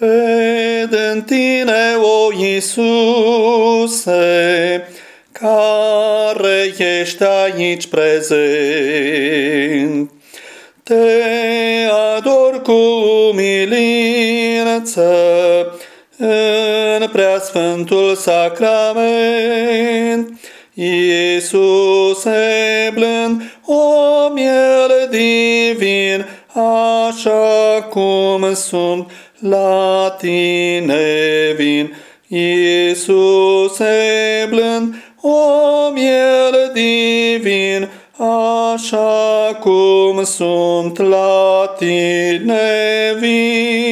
Cred în tine, o Iisuse, care ești aici prezent. Te ador cu umilință în preasfântul sacrament. Iisuse blând, o miel divin, așa cum sunt, la tine vin. Iisuse blând, o miel divin, așa cum sunt, la tine vin.